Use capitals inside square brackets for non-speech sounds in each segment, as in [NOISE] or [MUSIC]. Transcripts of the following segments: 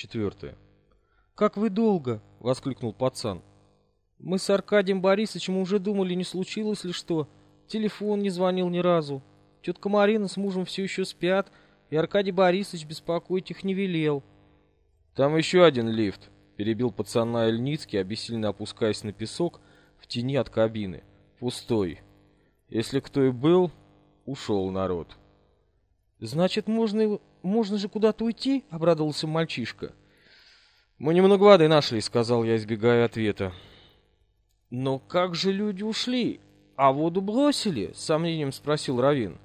Четвертое. «Как вы долго?» — воскликнул пацан. «Мы с Аркадием Борисовичем уже думали, не случилось ли что. Телефон не звонил ни разу. Тетка Марина с мужем все еще спят, и Аркадий Борисович беспокоить их не велел». «Там еще один лифт», — перебил пацана Ильницкий, обессильно опускаясь на песок в тени от кабины. «Пустой. Если кто и был, ушел народ». «Значит, можно, можно же куда-то уйти?» — обрадовался мальчишка. «Мы немного воды нашли», — сказал я, избегая ответа. «Но как же люди ушли? А воду бросили?» — с сомнением спросил Равин.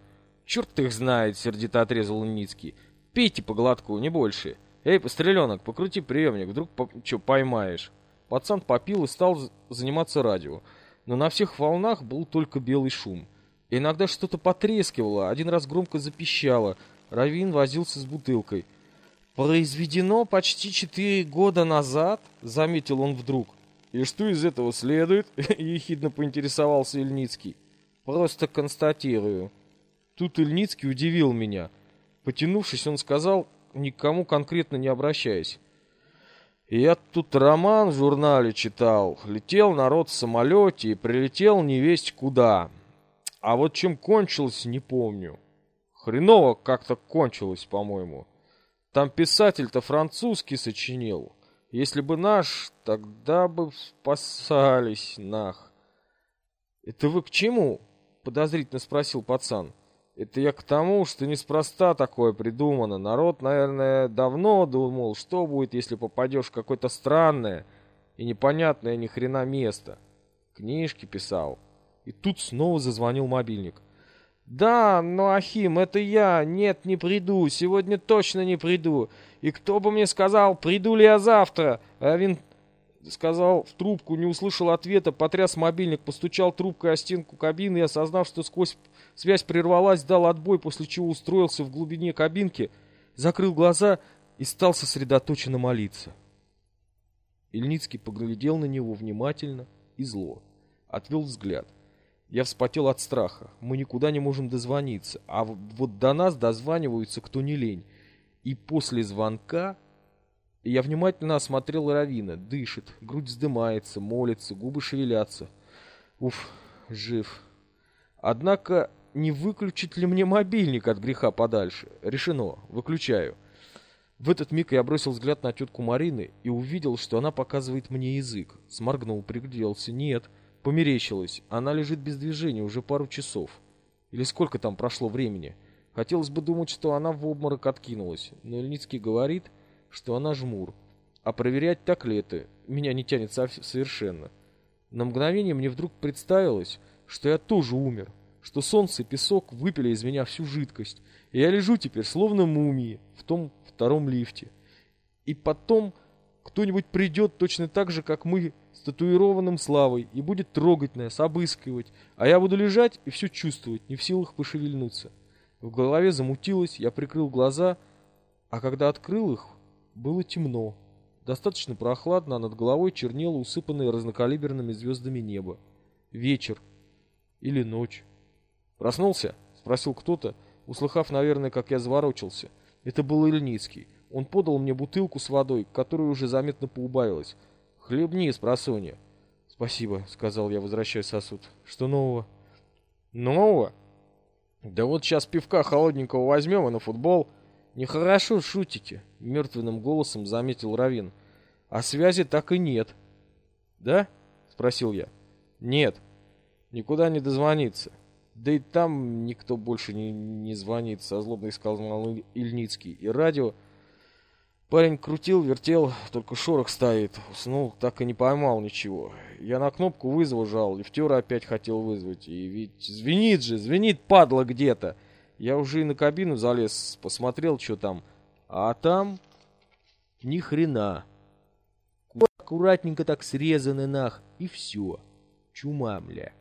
«Черт их знает», — сердито отрезал Ницкий. «Пейте по глотку, не больше. Эй, постреленок, покрути приемник, вдруг по что поймаешь». Пацан попил и стал заниматься радио. Но на всех волнах был только белый шум. Иногда что-то потрескивало, один раз громко запищало. Равин возился с бутылкой. «Произведено почти четыре года назад», — заметил он вдруг. «И что из этого следует?» — [LAUGHS] ехидно поинтересовался Ильницкий. «Просто констатирую». Тут Ильницкий удивил меня. Потянувшись, он сказал, никому конкретно не обращаясь. «Я тут роман в журнале читал. Летел народ в самолете и прилетел невесть куда. А вот чем кончилось, не помню. Хреново как-то кончилось, по-моему». Там писатель-то французский сочинил. Если бы наш, тогда бы спасались, нах. Это вы к чему? Подозрительно спросил пацан. Это я к тому, что неспроста такое придумано. Народ, наверное, давно думал, что будет, если попадешь в какое-то странное и непонятное ни хрена место. Книжки писал. И тут снова зазвонил мобильник. «Да, но, Ахим, это я. Нет, не приду. Сегодня точно не приду. И кто бы мне сказал, приду ли я завтра?» Равин сказал в трубку, не услышал ответа, потряс мобильник, постучал трубкой о стенку кабины и, осознав, что сквозь связь прервалась, дал отбой, после чего устроился в глубине кабинки, закрыл глаза и стал сосредоточенно молиться. Ильницкий поглядел на него внимательно и зло, отвел взгляд. Я вспотел от страха. Мы никуда не можем дозвониться. А вот до нас дозваниваются кто не лень. И после звонка я внимательно осмотрел Равина. Дышит, грудь вздымается, молится, губы шевелятся. Уф, жив. Однако не выключить ли мне мобильник от греха подальше? Решено, выключаю. В этот миг я бросил взгляд на тетку Марины и увидел, что она показывает мне язык. Сморгнул, пригляделся. Нет. Нет. Померещилось, она лежит без движения уже пару часов. Или сколько там прошло времени? Хотелось бы думать, что она в обморок откинулась, но Ильницкий говорит, что она жмур. А проверять так ли это, меня не тянет совершенно. На мгновение мне вдруг представилось, что я тоже умер, что солнце и песок выпили из меня всю жидкость, и я лежу теперь словно мумии в том втором лифте. И потом кто-нибудь придет точно так же, как мы, с татуированным славой, и будет трогать нас, обыскивать, а я буду лежать и все чувствовать, не в силах пошевельнуться. В голове замутилось, я прикрыл глаза, а когда открыл их, было темно. Достаточно прохладно, а над головой чернело усыпанное разнокалиберными звездами небо. Вечер. Или ночь. «Проснулся?» — спросил кто-то, услыхав, наверное, как я заворочился. Это был Ильницкий. Он подал мне бутылку с водой, которая уже заметно поубавилась. «Хлебни, спросонья». «Спасибо», — сказал я, возвращая сосуд. «Что нового?» «Нового? Да вот сейчас пивка холодненького возьмем и на футбол». «Нехорошо шутите», — мертвенным голосом заметил Равин. «А связи так и нет». «Да?» — спросил я. «Нет, никуда не дозвониться». Да и там никто больше не, не звонит, со злобно сказал Ильницкий. И радио Парень крутил, вертел, только шорох стоит. Уснул, так и не поймал ничего. Я на кнопку вызова жал, лифтера опять хотел вызвать. И ведь звенит же, звенит, падла где-то. Я уже и на кабину залез, посмотрел, что там. А там ни хрена. Аккуратненько так срезаны нах, и все. Чума, мля.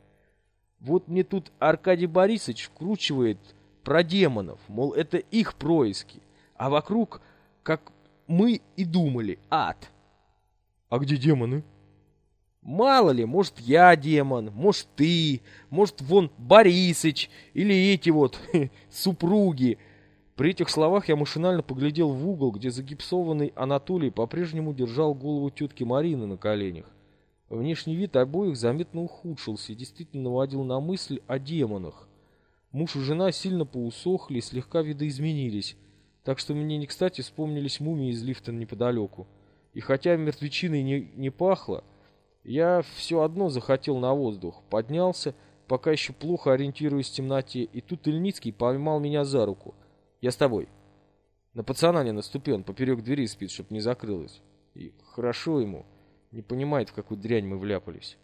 Вот мне тут Аркадий Борисович вкручивает про демонов, мол, это их происки. А вокруг, как мы и думали, ад. А где демоны? Мало ли, может я демон, может ты, может вон Борисыч или эти вот [LAUGHS] супруги. При этих словах я машинально поглядел в угол, где загипсованный Анатолий по-прежнему держал голову тетки Марины на коленях. Внешний вид обоих заметно ухудшился и действительно наводил на мысль о демонах. Муж и жена сильно поусохли слегка видоизменились, так что мне не кстати вспомнились мумии из лифта неподалеку. И хотя мертвечиной не, не пахло, я все одно захотел на воздух, поднялся, пока еще плохо ориентируясь в темноте, и тут Ильницкий поймал меня за руку. «Я с тобой». На пацана не наступи, он поперек двери спит, чтоб не закрылась. И хорошо ему, не понимает, в какую дрянь мы вляпались.